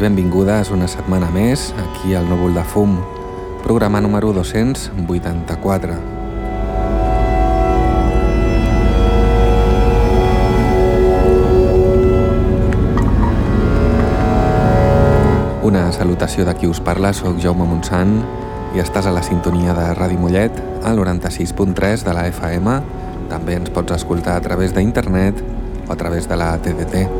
benvingudes una setmana més aquí al Núvol de Fum, programa número 284. Una salutació de qui us parla, sóc Jaume Montsant i estàs a la sintonia de Ràdio Mollet al 96.3 de la FM. També ens pots escoltar a través d'internet o a través de la TDT.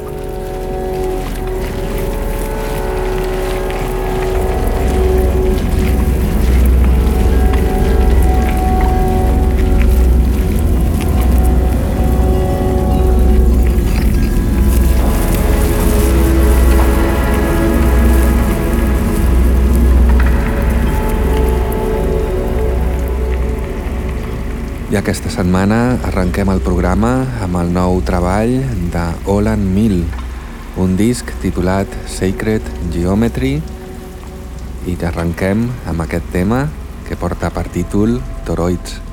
I aquesta setmana arrenquem el programa amb el nou treball de Olan Mill, un disc titulat Sacred Geometry i arrenquem amb aquest tema que porta per títol Toroids.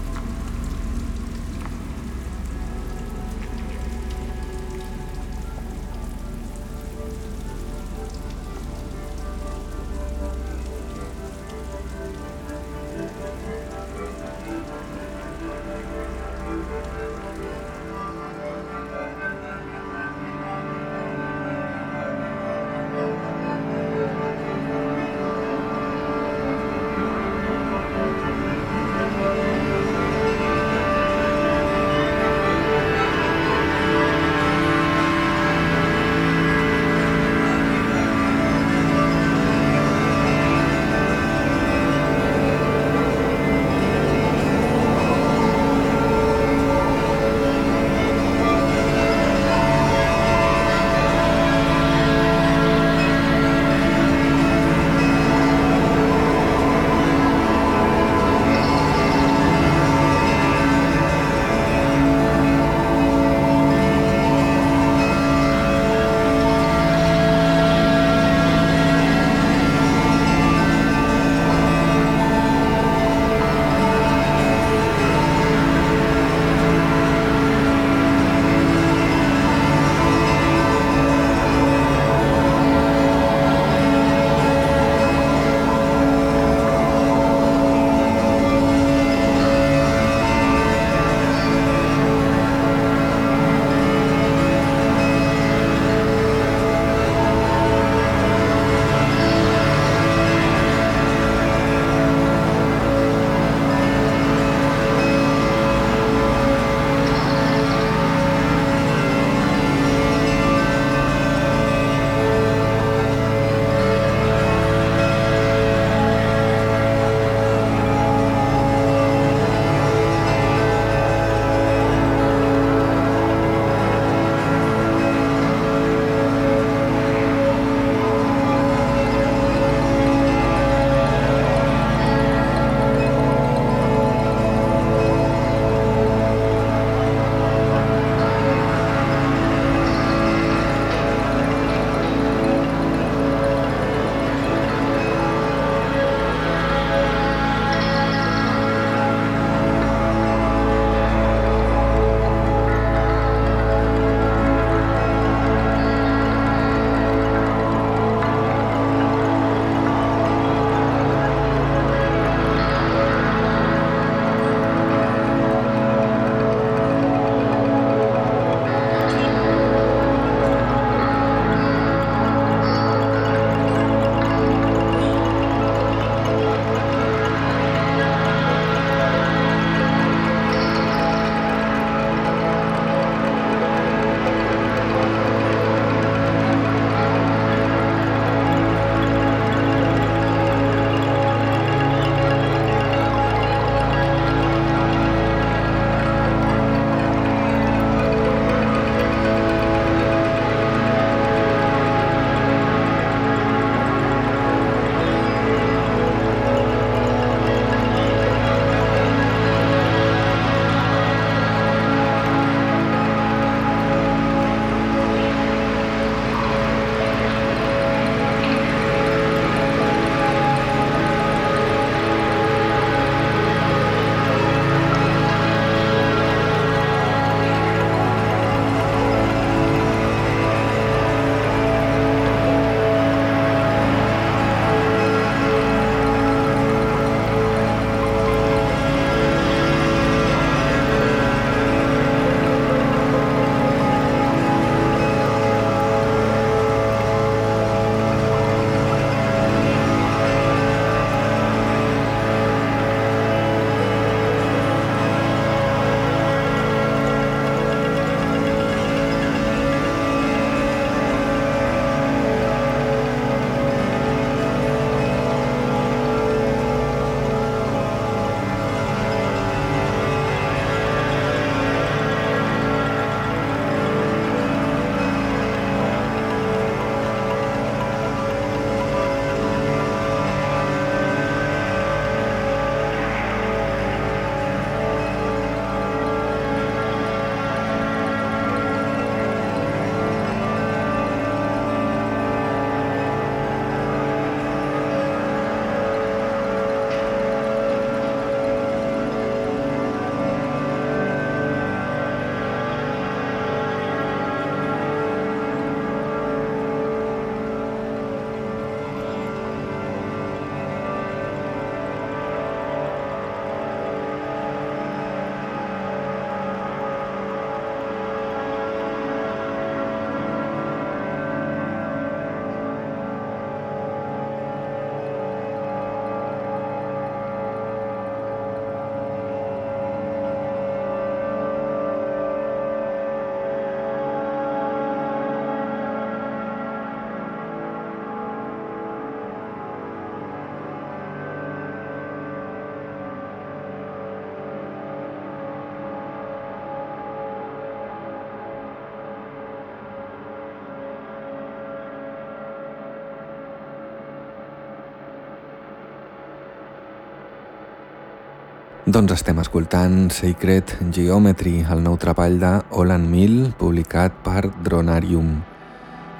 Doncs estem escoltant Sacred Geometry, el nou treball de Olan Mill, publicat per Dronarium.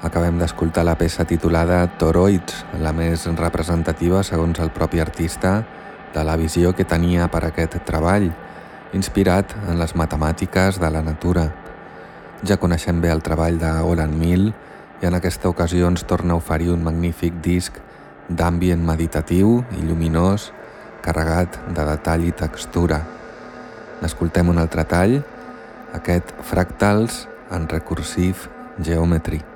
Acabem d'escoltar la peça titulada Toroids, la més representativa, segons el propi artista, de la visió que tenia per aquest treball, inspirat en les matemàtiques de la natura. Ja coneixem bé el treball de Olan Mill i en aquesta ocasió ens torna a oferir un magnífic disc d'ambient meditatiu i lluminós carregat de detall i textura. N'escoltem un altre tall, aquest Fractals en Recursive Geometry.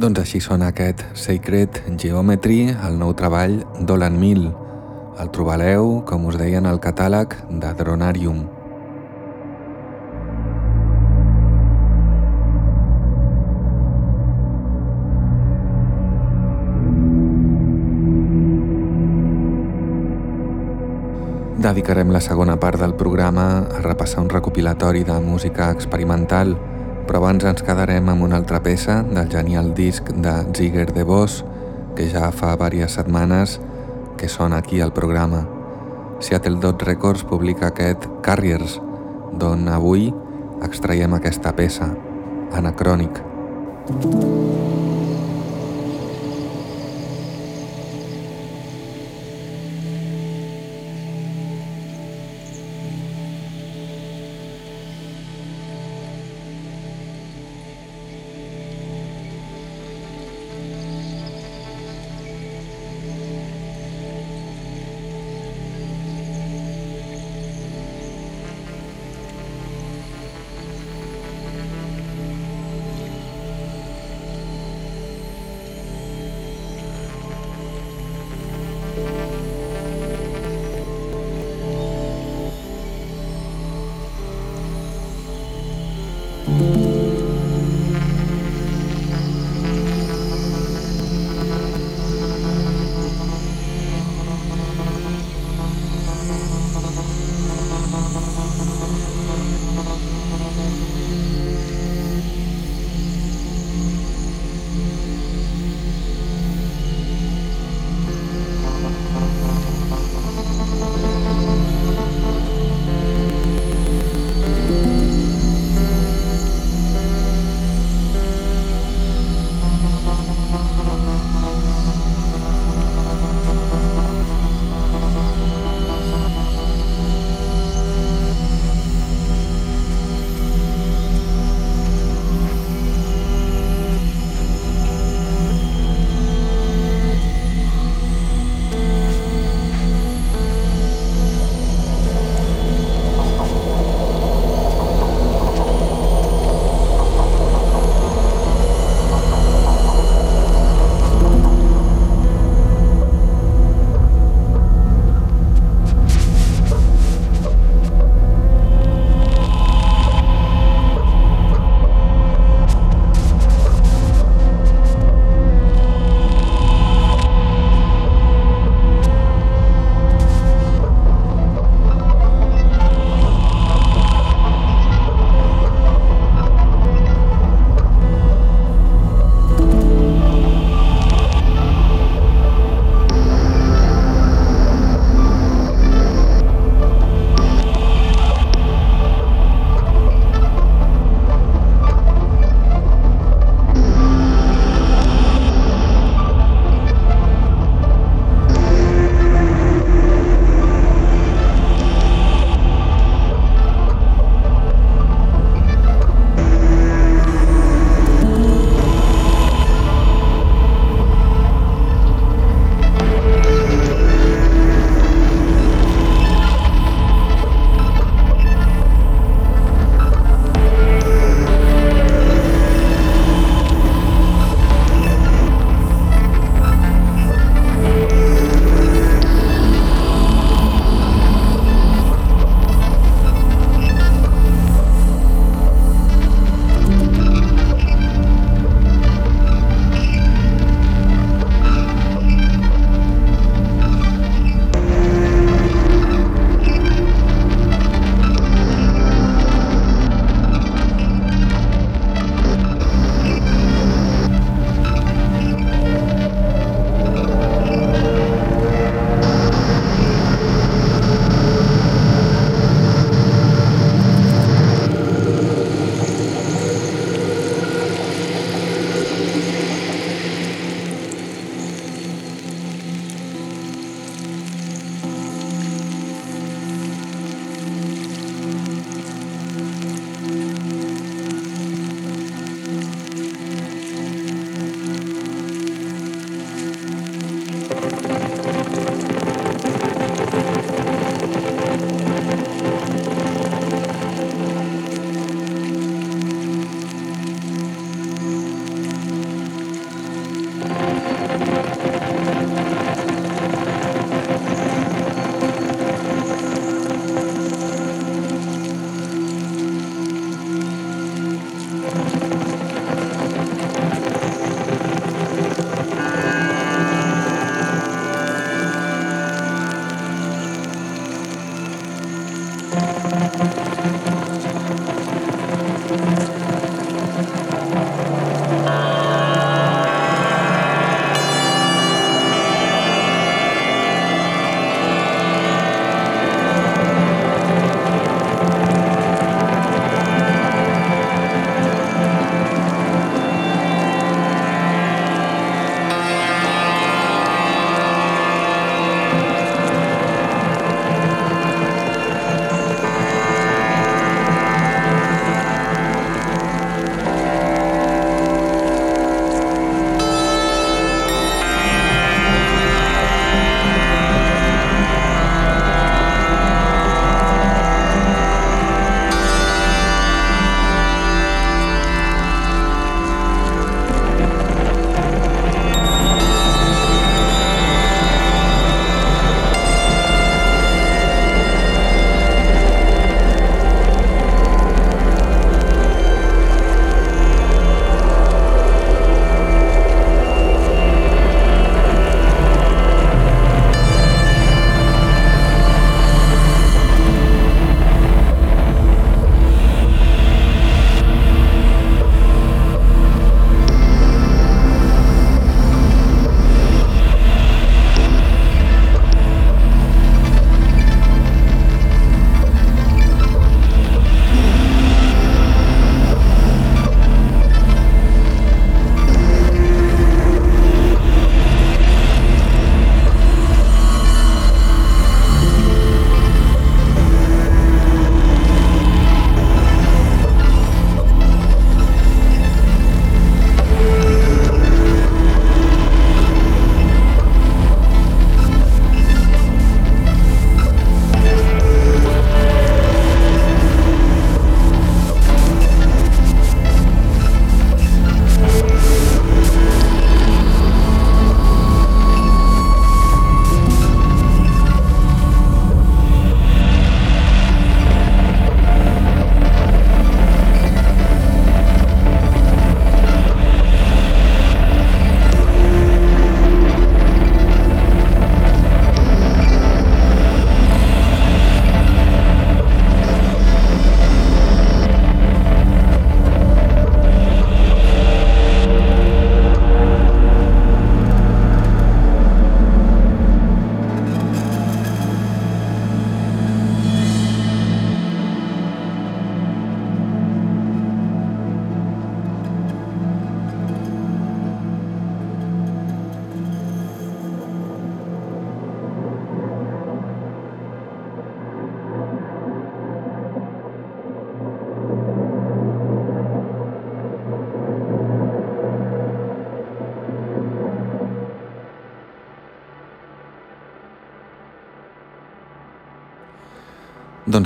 Doncs així sona aquest Sacred Geometry, el nou treball d'Olan Mill. El trobareu, com us deia, en el catàleg de Dronarium. Dedicarem la segona part del programa a repassar un recopilatori de música experimental, però abans ens quedarem amb una altra peça del genial disc de Ziger de Vos, que ja fa diverses setmanes que sona aquí al programa. Seattle Dot Records publica aquest Carriers, d'on avui extraiem aquesta peça, Anacrònic. Anacrònic.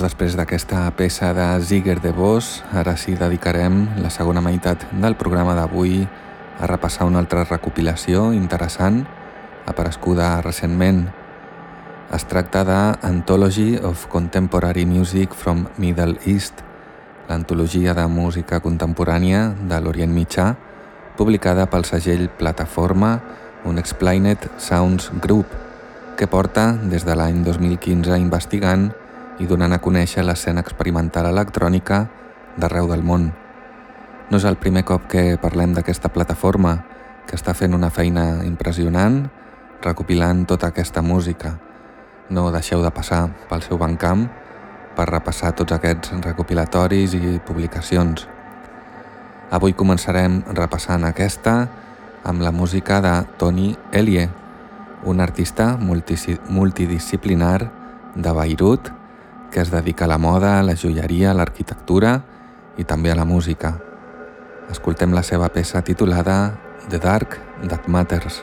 Després d'aquesta peça de Ziger de Vos, ara sí dedicarem la segona meitat del programa d'avui a repassar una altra recopilació interessant aparescuda recentment. Es tracta de Anthology of Contemporary Music from Middle East, l'antologia de música contemporània de l'Orient Mitjà, publicada pel segell Plataforma Unexplained Sounds Group, que porta des de l'any 2015 investigant i donant a conèixer l'escena experimental electrònica d'arreu del món. No és el primer cop que parlem d'aquesta plataforma, que està fent una feina impressionant recopilant tota aquesta música. No deixeu de passar pel seu bancamp per repassar tots aquests recopilatoris i publicacions. Avui començarem repassant aquesta amb la música de Tony Elie, un artista multidisciplinar de Beirut que es dedica a la moda, a la joieria, a l'arquitectura i també a la música. Escoltem la seva peça titulada The Dark That Matters.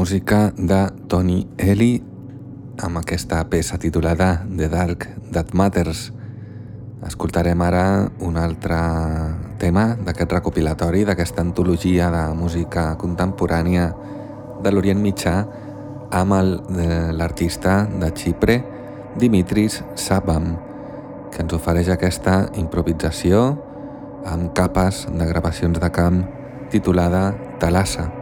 Música de Tony Eli amb aquesta peça titulada The Dark That Matters. Escoltarem ara un altre tema d'aquest recopilatori, d'aquesta antologia de música contemporània de l'Orient Mitjà amb l'artista de Xipre, Dimitris Sabam, que ens ofereix aquesta improvisació amb capes de gravacions de camp titulada Talassa.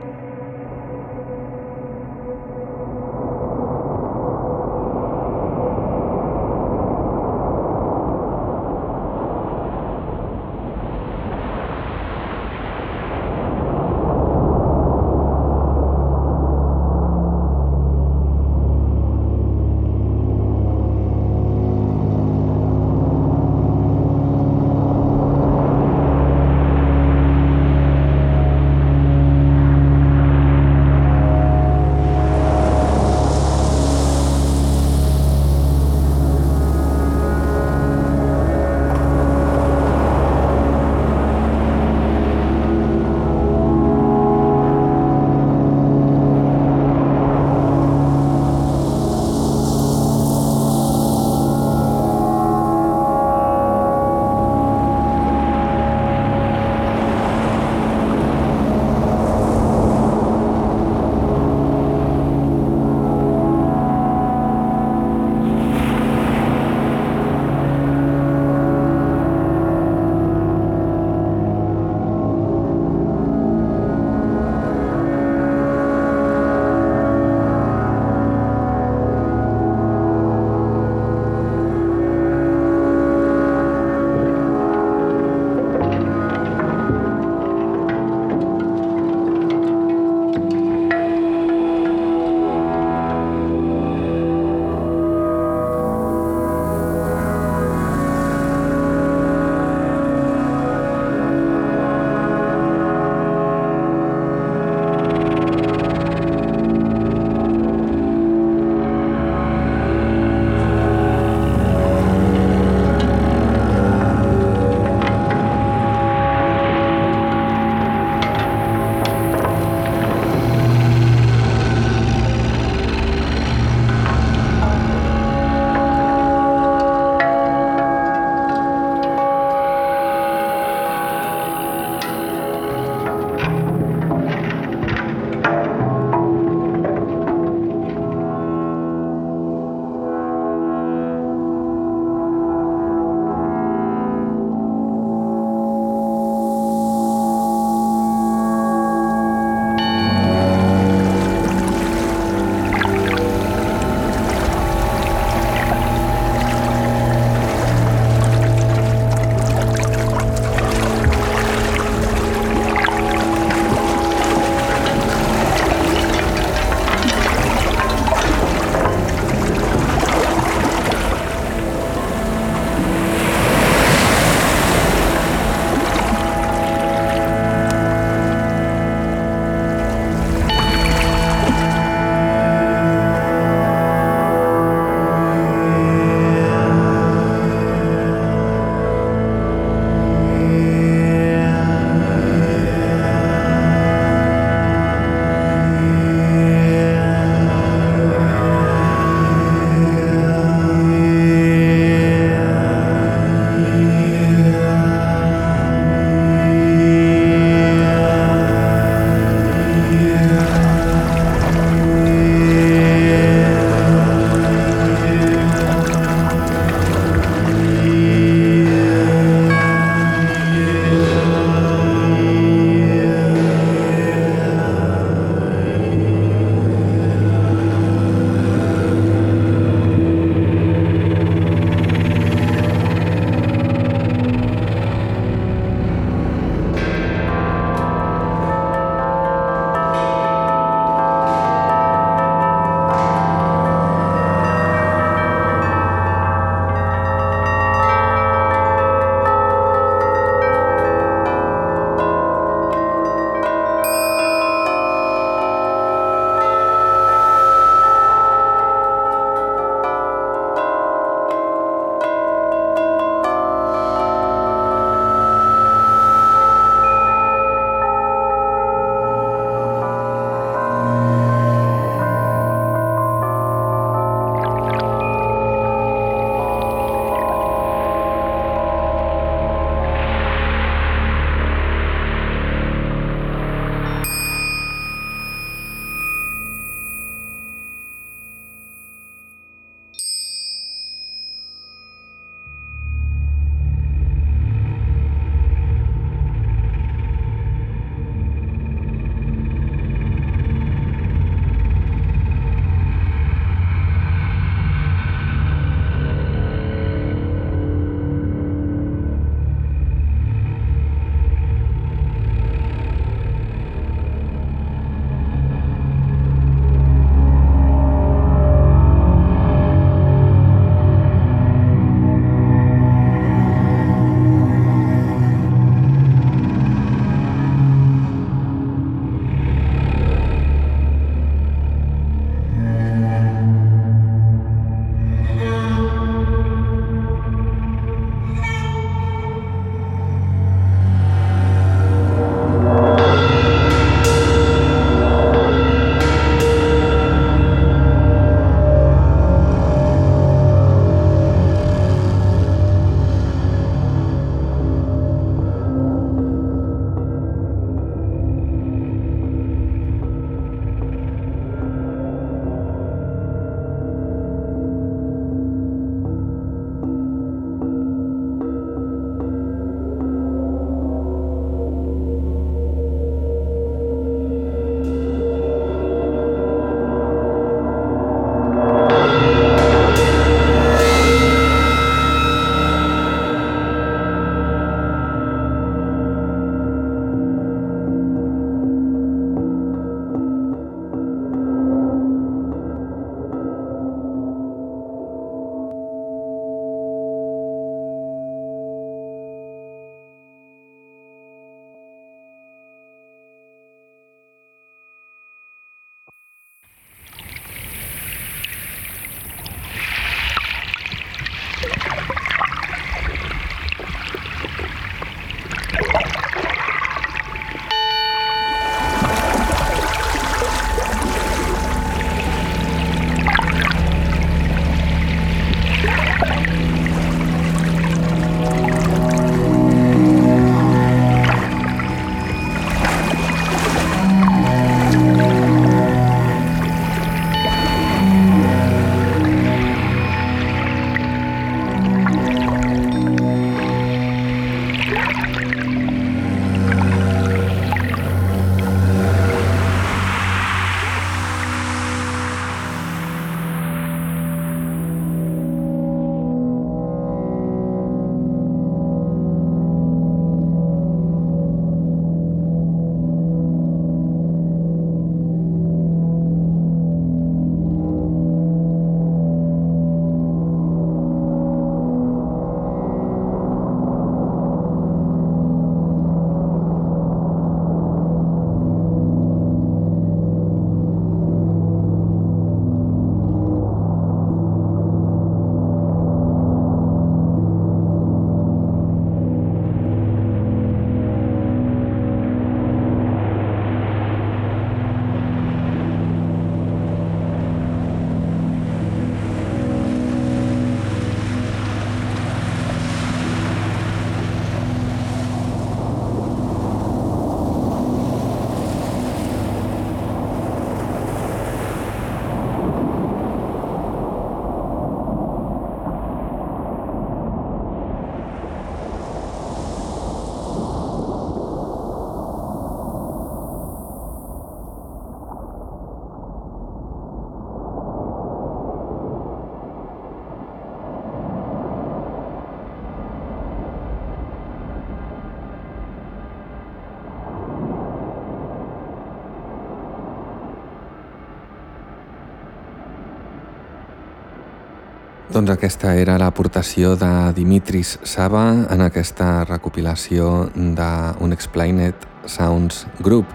Doncs aquesta era l'aportació de Dimitris Saba en aquesta recopilació d'Unexplained Sounds Group.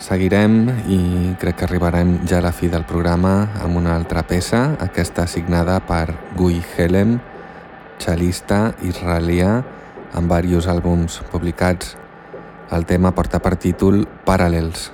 Seguirem i crec que arribarem ja a la fi del programa amb una altra peça, aquesta signada per Guy Helem, cel·lista israelià amb diversos àlbums publicats. El tema porta per títol Parallels.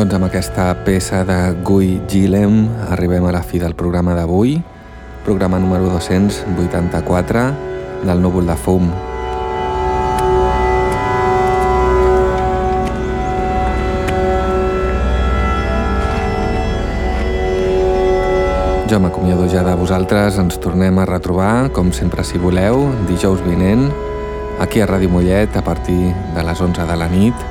Doncs amb aquesta peça de Gui Gilem arribem a la fi del programa d'avui, programa número 284 del Núvol de Fum. Jo m'acomiado ja de vosaltres, ens tornem a retrobar, com sempre si voleu, dijous vinent, aquí a Ràdio Mollet a partir de les 11 de la nit,